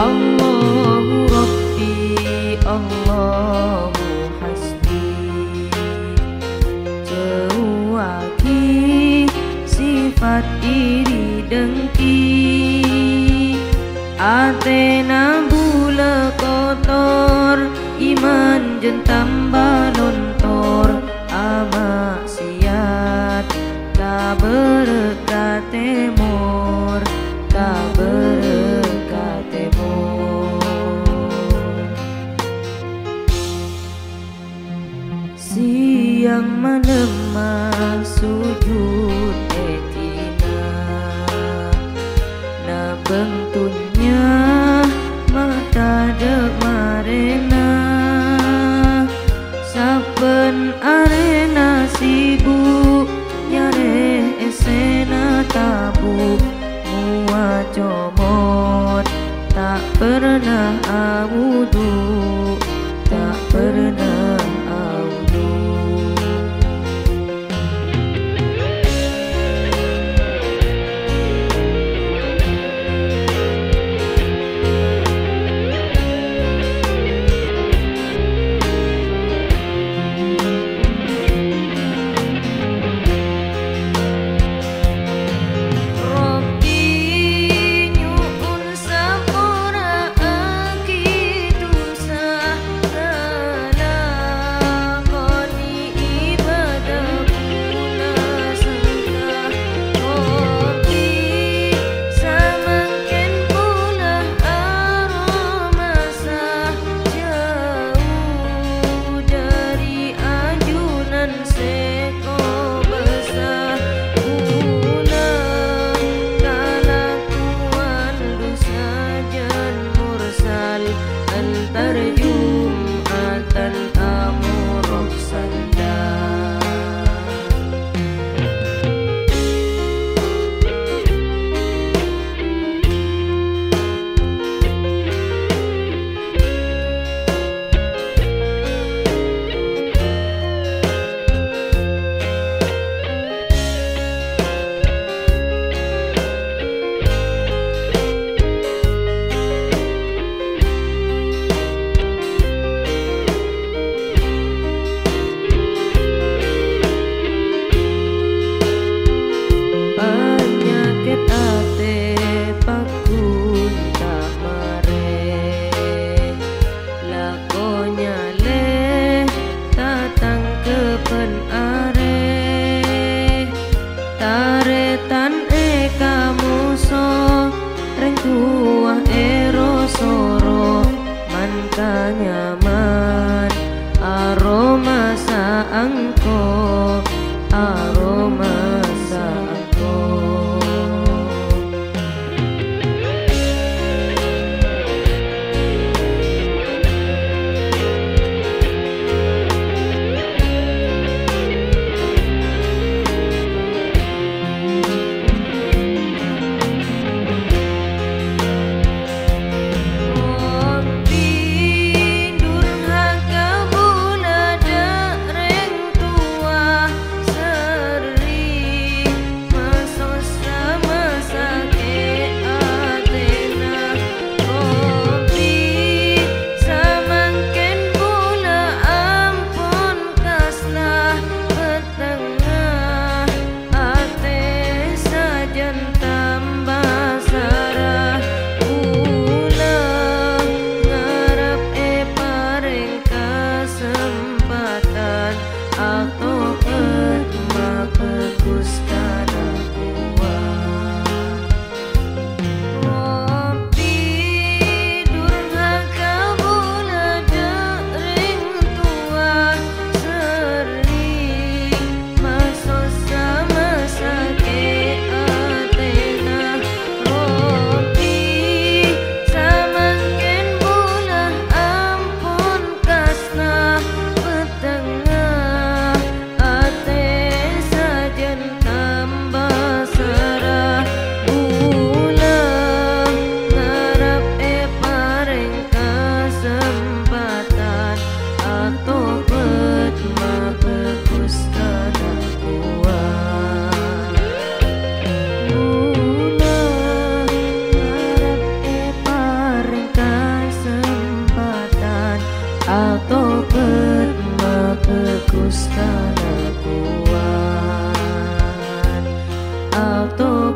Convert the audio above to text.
Allahu Rabbi Allahu hasbi. Jauhi sifat iri dengki. Atena bule kotor iman jen tambah yang menemah sujud etina na bengkak terjun tua ero soro man kanyaman aroma saang aku atau pernah berkusta kuat? Atau